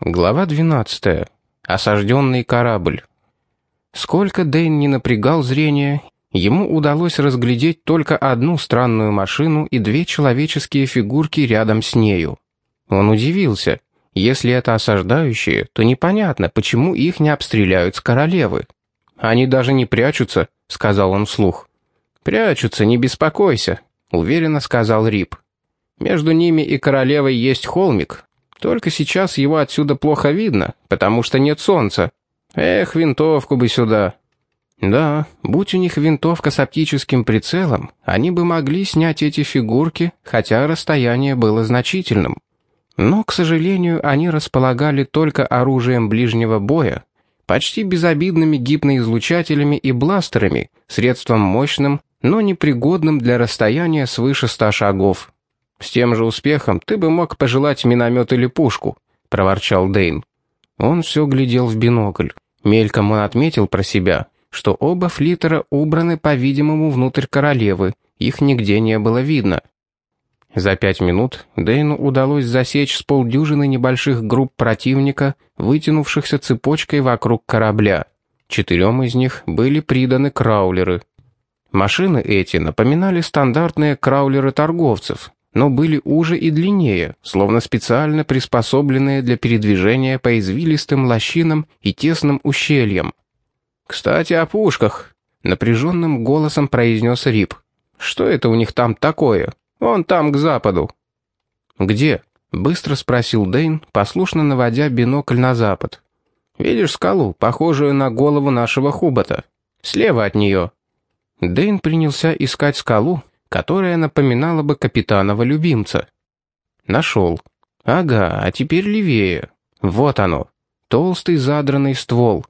Глава 12. Осажденный корабль. Сколько Дэйн не напрягал зрение, ему удалось разглядеть только одну странную машину и две человеческие фигурки рядом с нею. Он удивился. Если это осаждающие, то непонятно, почему их не обстреляют с королевы. «Они даже не прячутся», — сказал он вслух. «Прячутся, не беспокойся», — уверенно сказал Рип. «Между ними и королевой есть холмик, только сейчас его отсюда плохо видно, потому что нет солнца. Эх, винтовку бы сюда. Да, будь у них винтовка с оптическим прицелом, они бы могли снять эти фигурки, хотя расстояние было значительным. Но, к сожалению, они располагали только оружием ближнего боя, почти безобидными гипноизлучателями и бластерами, средством мощным, но непригодным для расстояния свыше ста шагов. «С тем же успехом ты бы мог пожелать миномет или пушку», — проворчал Дейн. Он все глядел в бинокль. Мельком он отметил про себя, что оба флитера убраны, по-видимому, внутрь королевы, их нигде не было видно. За пять минут Дейну удалось засечь с полдюжины небольших групп противника, вытянувшихся цепочкой вокруг корабля. Четырем из них были приданы краулеры. Машины эти напоминали стандартные краулеры торговцев, но были уже и длиннее, словно специально приспособленные для передвижения по извилистым лощинам и тесным ущельям. «Кстати, о пушках», — напряженным голосом произнес Рип. «Что это у них там такое? Вон там, к западу». «Где?» — быстро спросил Дейн, послушно наводя бинокль на запад. «Видишь скалу, похожую на голову нашего хубота? Слева от нее». Дейн принялся искать скалу, которая напоминала бы капитанова любимца. Нашел. Ага, а теперь левее. Вот оно. Толстый задранный ствол.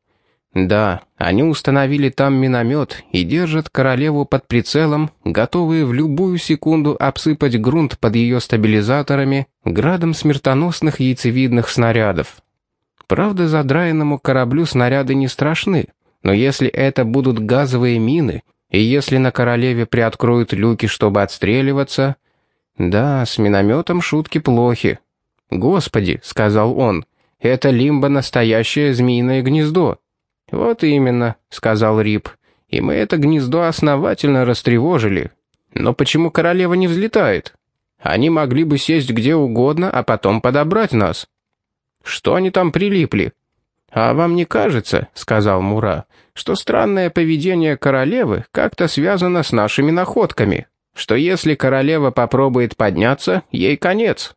Да, они установили там миномет и держат королеву под прицелом, готовые в любую секунду обсыпать грунт под ее стабилизаторами градом смертоносных яйцевидных снарядов. Правда, задраенному кораблю снаряды не страшны, но если это будут газовые мины, и если на королеве приоткроют люки, чтобы отстреливаться... Да, с минометом шутки плохи. «Господи», — сказал он, — «это лимба настоящее змеиное гнездо». «Вот именно», — сказал Рип, — «и мы это гнездо основательно растревожили. Но почему королева не взлетает? Они могли бы сесть где угодно, а потом подобрать нас». «Что они там прилипли?» «А вам не кажется, — сказал Мура, — что странное поведение королевы как-то связано с нашими находками? Что если королева попробует подняться, ей конец?»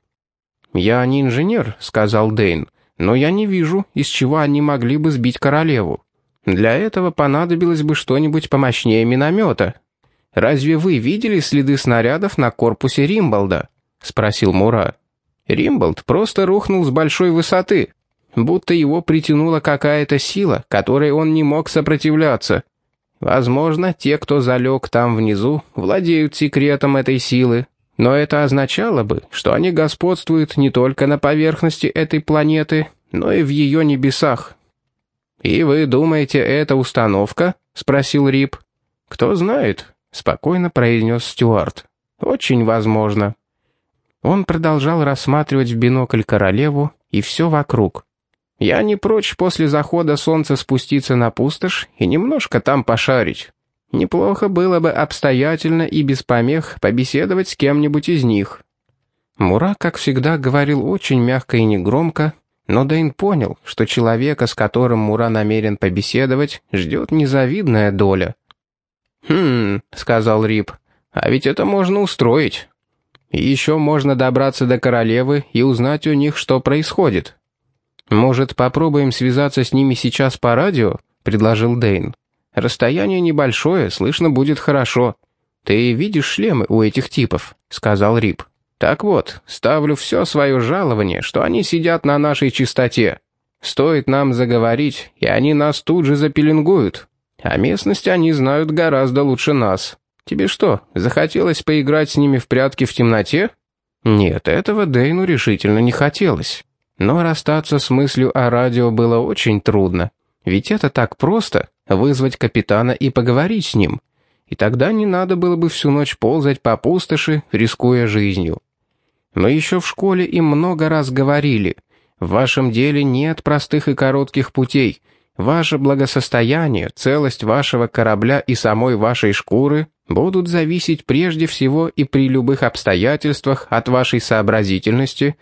«Я не инженер», — сказал Дейн, — «но я не вижу, из чего они могли бы сбить королеву. Для этого понадобилось бы что-нибудь помощнее миномета. Разве вы видели следы снарядов на корпусе Римболда?» — спросил Мура. «Римболд просто рухнул с большой высоты будто его притянула какая-то сила, которой он не мог сопротивляться. Возможно, те, кто залег там внизу, владеют секретом этой силы, но это означало бы, что они господствуют не только на поверхности этой планеты, но и в ее небесах. «И вы думаете, это установка?» — спросил Рип. «Кто знает», — спокойно произнес Стюарт. «Очень возможно». Он продолжал рассматривать в бинокль королеву и все вокруг. Я не прочь после захода солнца спуститься на пустошь и немножко там пошарить. Неплохо было бы обстоятельно и без помех побеседовать с кем-нибудь из них». Мура, как всегда, говорил очень мягко и негромко, но Дэйн понял, что человека, с которым Мура намерен побеседовать, ждет незавидная доля. «Хм», — сказал Рип, — «а ведь это можно устроить. И еще можно добраться до королевы и узнать у них, что происходит». «Может, попробуем связаться с ними сейчас по радио?» — предложил Дейн. «Расстояние небольшое, слышно будет хорошо. Ты видишь шлемы у этих типов?» — сказал Рип. «Так вот, ставлю все свое жалование, что они сидят на нашей чистоте. Стоит нам заговорить, и они нас тут же запеленгуют. А местность они знают гораздо лучше нас. Тебе что, захотелось поиграть с ними в прятки в темноте?» Нет, этого Дейну решительно не хотелось. Но расстаться с мыслью о радио было очень трудно. Ведь это так просто — вызвать капитана и поговорить с ним. И тогда не надо было бы всю ночь ползать по пустоши, рискуя жизнью. Но еще в школе им много раз говорили. В вашем деле нет простых и коротких путей. Ваше благосостояние, целость вашего корабля и самой вашей шкуры будут зависеть прежде всего и при любых обстоятельствах от вашей сообразительности,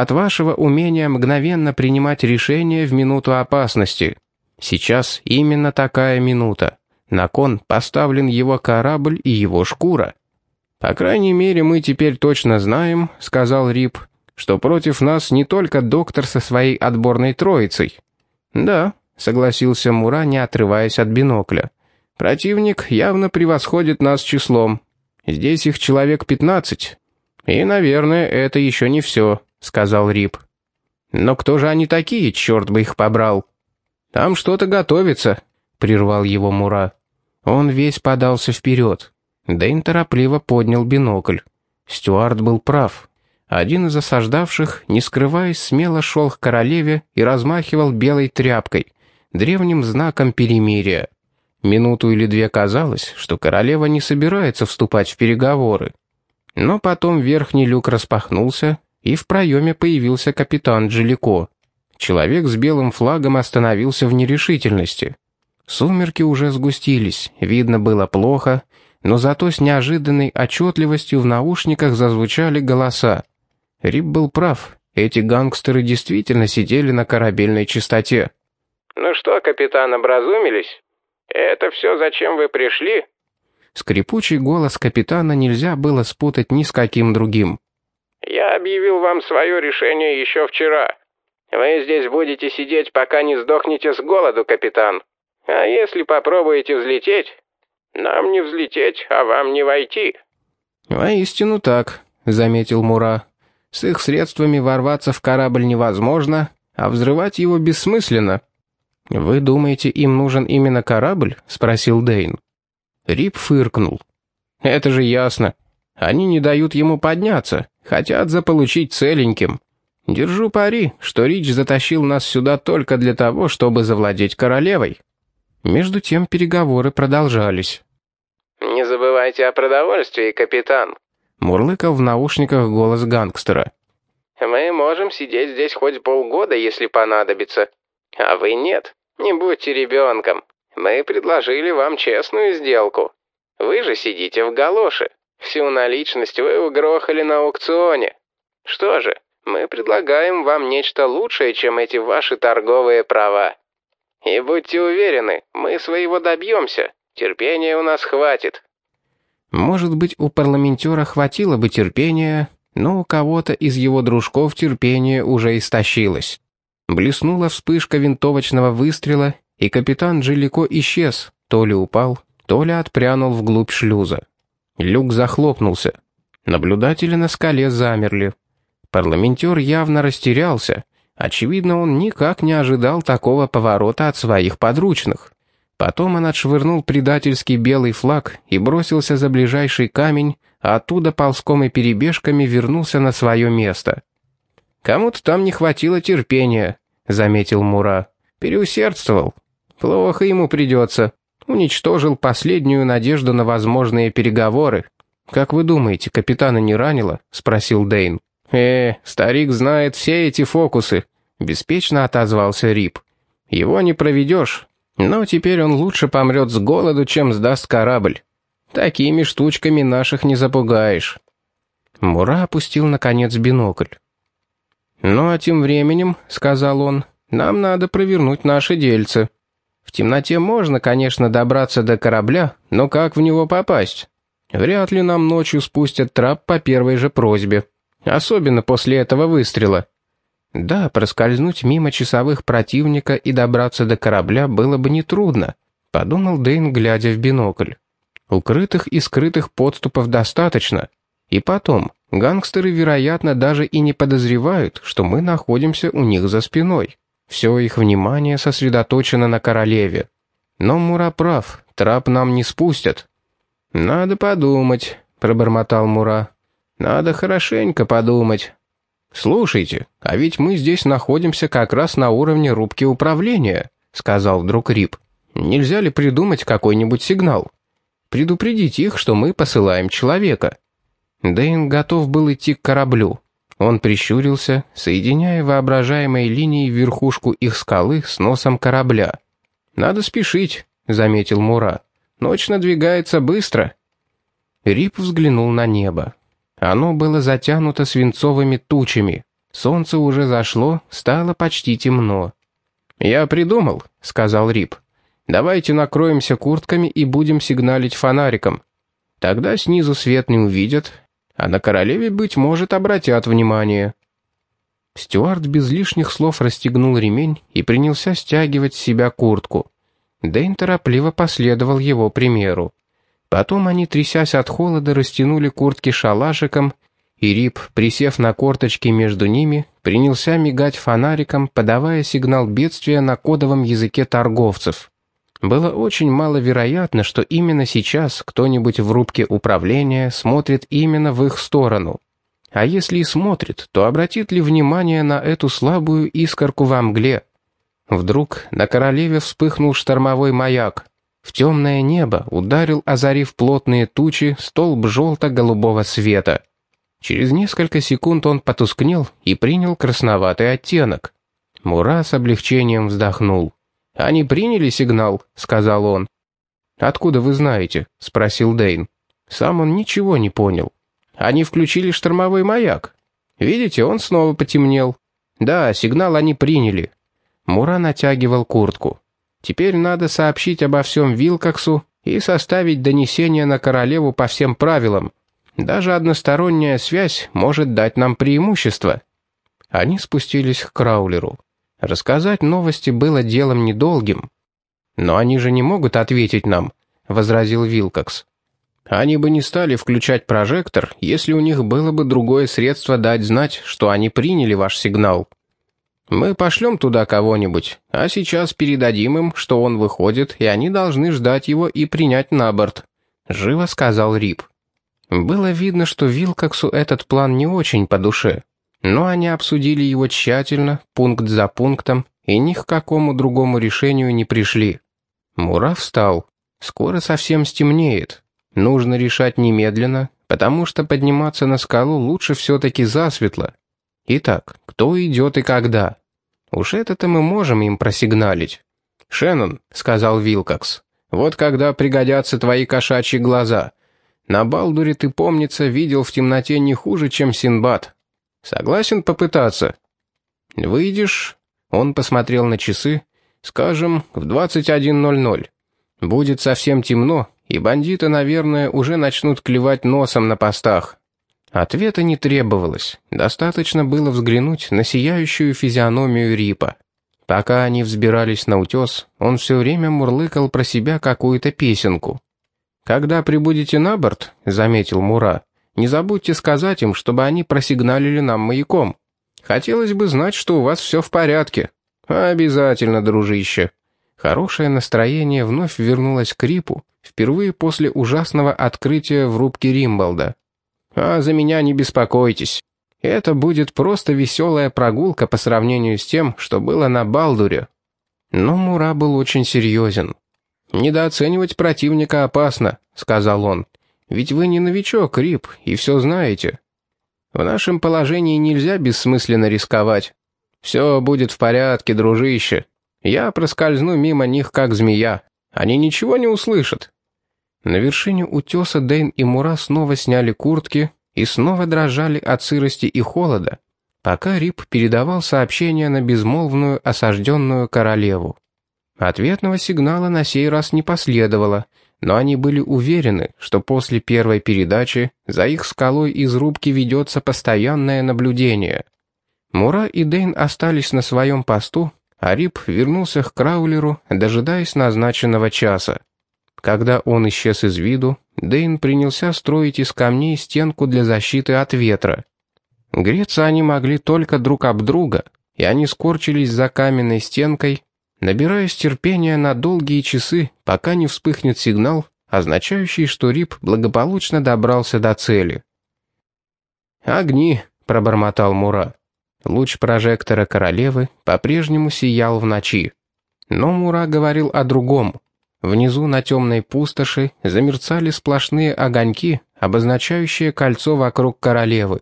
от вашего умения мгновенно принимать решения в минуту опасности. Сейчас именно такая минута. На кон поставлен его корабль и его шкура. «По крайней мере, мы теперь точно знаем», — сказал Рип, «что против нас не только доктор со своей отборной троицей». «Да», — согласился Мура, не отрываясь от бинокля. «Противник явно превосходит нас числом. Здесь их человек пятнадцать. И, наверное, это еще не все», — сказал Рип. «Но кто же они такие, черт бы их побрал?» «Там что-то готовится», — прервал его Мура. Он весь подался вперед. Дэйн торопливо поднял бинокль. Стюарт был прав. Один из осаждавших, не скрываясь, смело шел к королеве и размахивал белой тряпкой, древним знаком перемирия. Минуту или две казалось, что королева не собирается вступать в переговоры. Но потом верхний люк распахнулся, и в проеме появился капитан Джилико. Человек с белым флагом остановился в нерешительности. Сумерки уже сгустились, видно было плохо, но зато с неожиданной отчетливостью в наушниках зазвучали голоса. Рип был прав, эти гангстеры действительно сидели на корабельной чистоте. «Ну что, капитан, образумились? Это все, зачем вы пришли?» Скрипучий голос капитана нельзя было спутать ни с каким другим. «Я объявил вам свое решение еще вчера. Вы здесь будете сидеть, пока не сдохнете с голоду, капитан. А если попробуете взлететь, нам не взлететь, а вам не войти». «Воистину так», — заметил Мура. «С их средствами ворваться в корабль невозможно, а взрывать его бессмысленно». «Вы думаете, им нужен именно корабль?» — спросил Дейн. Рип фыркнул. «Это же ясно. Они не дают ему подняться, хотят заполучить целеньким. Держу пари, что Рич затащил нас сюда только для того, чтобы завладеть королевой». Между тем переговоры продолжались. «Не забывайте о продовольствии, капитан», — мурлыкал в наушниках голос гангстера. «Мы можем сидеть здесь хоть полгода, если понадобится. А вы нет. Не будьте ребенком. Мы предложили вам честную сделку. Вы же сидите в галоше. Всю наличность вы угрохали на аукционе. Что же, мы предлагаем вам нечто лучшее, чем эти ваши торговые права. И будьте уверены, мы своего добьемся. Терпения у нас хватит». Может быть, у парламентера хватило бы терпения, но у кого-то из его дружков терпение уже истощилось. Блеснула вспышка винтовочного выстрела, и капитан Джилико исчез, то ли упал, то ли отпрянул вглубь шлюза. Люк захлопнулся. Наблюдатели на скале замерли. Парламентер явно растерялся, Очевидно, он никак не ожидал такого поворота от своих подручных. Потом он отшвырнул предательский белый флаг и бросился за ближайший камень, а оттуда ползком и перебежками вернулся на свое место. «Кому-то там не хватило терпения», — заметил Мура. «Переусердствовал. Плохо ему придется. Уничтожил последнюю надежду на возможные переговоры. Как вы думаете, капитана не ранило?» — спросил Дейн. «Э, старик знает все эти фокусы», — беспечно отозвался Рип. «Его не проведешь, но теперь он лучше помрет с голоду, чем сдаст корабль. Такими штучками наших не запугаешь». Мура опустил, наконец, бинокль. «Ну а тем временем», — сказал он, — «нам надо провернуть наши дельцы. В темноте можно, конечно, добраться до корабля, но как в него попасть? Вряд ли нам ночью спустят трап по первой же просьбе». Особенно после этого выстрела. Да, проскользнуть мимо часовых противника и добраться до корабля было бы нетрудно, подумал Дэйн, глядя в бинокль. Укрытых и скрытых подступов достаточно. И потом, гангстеры, вероятно, даже и не подозревают, что мы находимся у них за спиной. Все их внимание сосредоточено на королеве. Но Мура прав, трап нам не спустят. «Надо подумать», — пробормотал Мура. Надо хорошенько подумать. Слушайте, а ведь мы здесь находимся как раз на уровне рубки управления, сказал вдруг Рип. Нельзя ли придумать какой-нибудь сигнал? Предупредить их, что мы посылаем человека. Дэйн готов был идти к кораблю. Он прищурился, соединяя воображаемой линией верхушку их скалы с носом корабля. «Надо спешить», — заметил Мура. «Ночь надвигается быстро». Рип взглянул на небо. Оно было затянуто свинцовыми тучами. Солнце уже зашло, стало почти темно. «Я придумал», — сказал Рип. «Давайте накроемся куртками и будем сигналить фонариком. Тогда снизу свет не увидят, а на королеве, быть может, обратят внимание». Стюарт без лишних слов расстегнул ремень и принялся стягивать с себя куртку. Дэйн торопливо последовал его примеру. Потом они, трясясь от холода, растянули куртки шалашиком, и Рип, присев на корточки между ними, принялся мигать фонариком, подавая сигнал бедствия на кодовом языке торговцев. Было очень маловероятно, что именно сейчас кто-нибудь в рубке управления смотрит именно в их сторону. А если и смотрит, то обратит ли внимание на эту слабую искорку во мгле? Вдруг на королеве вспыхнул штормовой маяк. В темное небо ударил, озарив плотные тучи, столб желто-голубого света. Через несколько секунд он потускнел и принял красноватый оттенок. Мура с облегчением вздохнул. «Они приняли сигнал», — сказал он. «Откуда вы знаете?» — спросил Дейн. Сам он ничего не понял. «Они включили штормовой маяк. Видите, он снова потемнел. Да, сигнал они приняли». Мура натягивал куртку. Теперь надо сообщить обо всем Вилкоксу и составить донесение на королеву по всем правилам. Даже односторонняя связь может дать нам преимущество». Они спустились к Краулеру. Рассказать новости было делом недолгим. «Но они же не могут ответить нам», — возразил Вилкокс. «Они бы не стали включать прожектор, если у них было бы другое средство дать знать, что они приняли ваш сигнал». Мы пошлем туда кого-нибудь, а сейчас передадим им, что он выходит, и они должны ждать его и принять на борт», — живо сказал Рип. Было видно, что Вилкоксу этот план не очень по душе, но они обсудили его тщательно, пункт за пунктом, и ни к какому другому решению не пришли. Мура встал. «Скоро совсем стемнеет. Нужно решать немедленно, потому что подниматься на скалу лучше все-таки засветло. Итак, кто идет и когда?» Уж это-то мы можем им просигналить. «Шеннон», — сказал Вилкокс, — «вот когда пригодятся твои кошачьи глаза. На Балдуре ты, помнится, видел в темноте не хуже, чем Синбад. Согласен попытаться?» «Выйдешь?» — он посмотрел на часы. «Скажем, в 21.00. Будет совсем темно, и бандиты, наверное, уже начнут клевать носом на постах. Ответа не требовалось, достаточно было взглянуть на сияющую физиономию Рипа. Пока они взбирались на утес, он все время мурлыкал про себя какую-то песенку. «Когда прибудете на борт», — заметил Мура, — «не забудьте сказать им, чтобы они просигналили нам маяком. Хотелось бы знать, что у вас все в порядке». «Обязательно, дружище». Хорошее настроение вновь вернулось к Рипу, впервые после ужасного открытия в рубке Римбалда. А за меня не беспокойтесь. Это будет просто веселая прогулка по сравнению с тем, что было на Балдуре». Но Мура был очень серьезен. «Недооценивать противника опасно», — сказал он. «Ведь вы не новичок, Рип, и все знаете. В нашем положении нельзя бессмысленно рисковать. Все будет в порядке, дружище. Я проскользну мимо них, как змея. Они ничего не услышат. На вершине утеса Дэйн и Мура снова сняли куртки и снова дрожали от сырости и холода, пока Рип передавал сообщение на безмолвную осажденную королеву. Ответного сигнала на сей раз не последовало, но они были уверены, что после первой передачи за их скалой из рубки ведется постоянное наблюдение. Мура и Дэйн остались на своем посту, а Рип вернулся к Краулеру, дожидаясь назначенного часа. Когда он исчез из виду, Дейн принялся строить из камней стенку для защиты от ветра. Греться они могли только друг об друга, и они скорчились за каменной стенкой, набираясь терпения на долгие часы, пока не вспыхнет сигнал, означающий, что Рип благополучно добрался до цели. «Огни», — пробормотал Мура. Луч прожектора королевы по-прежнему сиял в ночи. Но Мура говорил о другом — Внизу на темной пустоши замерцали сплошные огоньки, обозначающие кольцо вокруг королевы.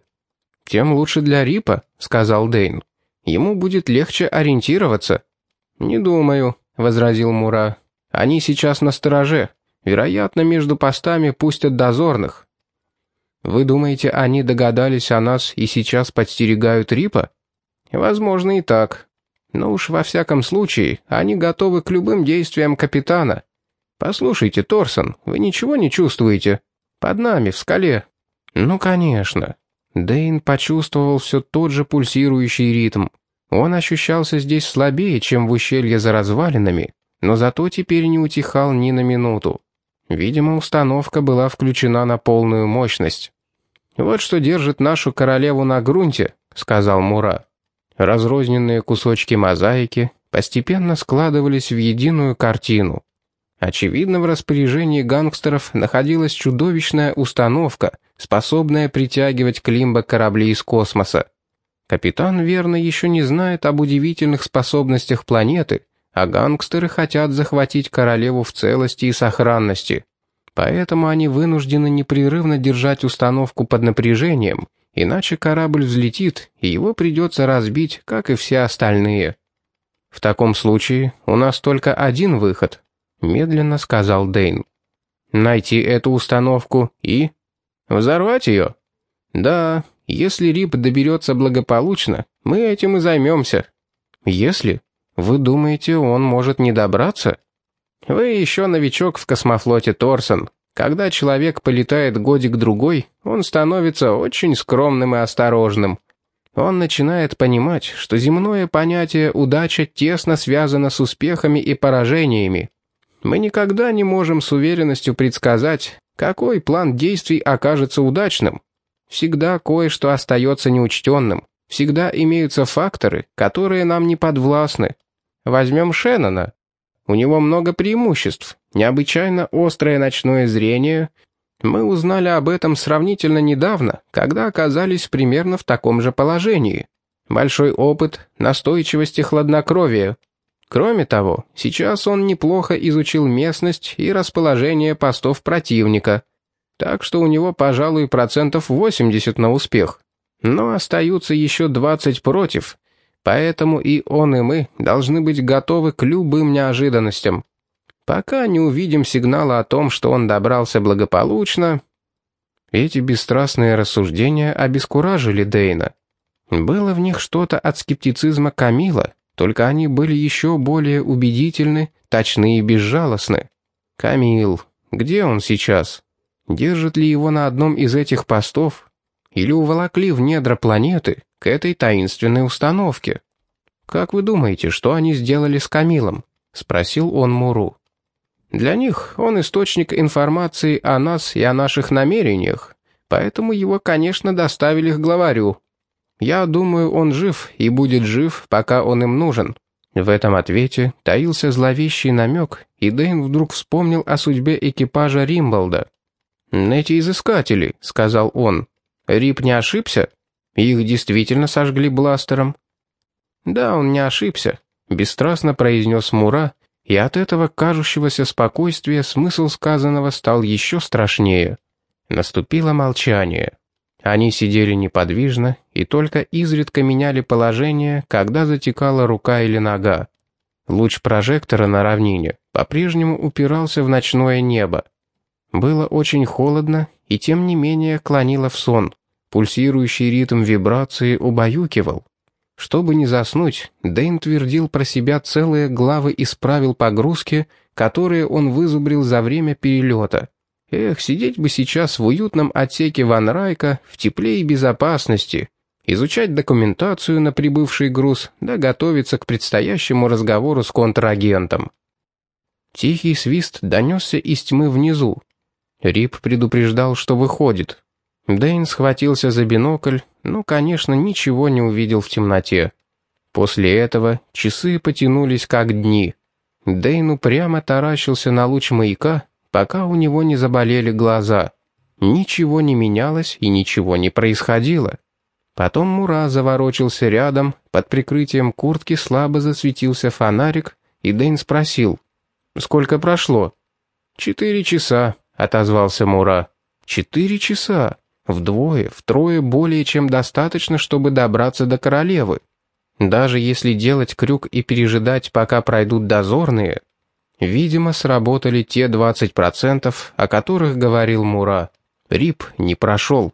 «Тем лучше для Рипа», — сказал Дейн. «Ему будет легче ориентироваться». «Не думаю», — возразил Мура. «Они сейчас на стороже. Вероятно, между постами пустят дозорных». «Вы думаете, они догадались о нас и сейчас подстерегают Рипа?» «Возможно и так. Но уж во всяком случае, они готовы к любым действиям капитана. Послушайте, Торсон, вы ничего не чувствуете? Под нами, в скале». «Ну, конечно». Дейн почувствовал все тот же пульсирующий ритм. Он ощущался здесь слабее, чем в ущелье за развалинами, но зато теперь не утихал ни на минуту. Видимо, установка была включена на полную мощность. «Вот что держит нашу королеву на грунте», — сказал Мура. Разрозненные кусочки мозаики постепенно складывались в единую картину. Очевидно, в распоряжении гангстеров находилась чудовищная установка, способная притягивать Климба корабли из космоса. Капитан верно еще не знает об удивительных способностях планеты, а гангстеры хотят захватить королеву в целости и сохранности. Поэтому они вынуждены непрерывно держать установку под напряжением, иначе корабль взлетит, и его придется разбить, как и все остальные. «В таком случае у нас только один выход», — медленно сказал Дейн. «Найти эту установку и...» «Взорвать ее?» «Да, если Рип доберется благополучно, мы этим и займемся». «Если?» Вы думаете, он может не добраться? Вы еще новичок в космофлоте Торсон. Когда человек полетает годик-другой, он становится очень скромным и осторожным. Он начинает понимать, что земное понятие «удача» тесно связано с успехами и поражениями. Мы никогда не можем с уверенностью предсказать, какой план действий окажется удачным. Всегда кое-что остается неучтенным. Всегда имеются факторы, которые нам не подвластны. Возьмем Шеннона. У него много преимуществ, необычайно острое ночное зрение. Мы узнали об этом сравнительно недавно, когда оказались примерно в таком же положении. Большой опыт, настойчивость и хладнокровие. Кроме того, сейчас он неплохо изучил местность и расположение постов противника. Так что у него, пожалуй, процентов 80 на успех. Но остаются еще 20 против, Поэтому и он, и мы должны быть готовы к любым неожиданностям. Пока не увидим сигнала о том, что он добрался благополучно...» Эти бесстрастные рассуждения обескуражили Дейна. Было в них что-то от скептицизма Камила, только они были еще более убедительны, точны и безжалостны. Камил, где он сейчас? Держит ли его на одном из этих постов? Или уволокли в недра планеты, к этой таинственной установке. «Как вы думаете, что они сделали с Камилом?» — спросил он Муру. «Для них он источник информации о нас и о наших намерениях, поэтому его, конечно, доставили к главарю. Я думаю, он жив и будет жив, пока он им нужен». В этом ответе таился зловещий намек, и Дэйн вдруг вспомнил о судьбе экипажа Римболда. «Эти изыскатели», — сказал он. «Рип не ошибся?» Их действительно сожгли бластером. Да, он не ошибся, бесстрастно произнес Мура, и от этого кажущегося спокойствия смысл сказанного стал еще страшнее. Наступило молчание. Они сидели неподвижно и только изредка меняли положение, когда затекала рука или нога. Луч прожектора на равнине по-прежнему упирался в ночное небо. Было очень холодно, и тем не менее клонило в сон. Пульсирующий ритм вибрации убаюкивал. Чтобы не заснуть, Дэйн твердил про себя целые главы из правил погрузки, которые он вызубрил за время перелета. Эх, сидеть бы сейчас в уютном отсеке Ван Райка, в тепле и безопасности, изучать документацию на прибывший груз, да готовиться к предстоящему разговору с контрагентом. Тихий свист донесся из тьмы внизу. Рип предупреждал, что выходит. Дэйн схватился за бинокль, но, конечно, ничего не увидел в темноте. После этого часы потянулись как дни. Дэйн упрямо таращился на луч маяка, пока у него не заболели глаза. Ничего не менялось и ничего не происходило. Потом Мура заворочился рядом, под прикрытием куртки слабо засветился фонарик, и Дэйн спросил, «Сколько прошло?» «Четыре часа», — отозвался Мура. «Четыре часа? Вдвое, втрое более чем достаточно, чтобы добраться до королевы. Даже если делать крюк и пережидать, пока пройдут дозорные, видимо, сработали те 20%, о которых говорил Мура. Рип не прошел.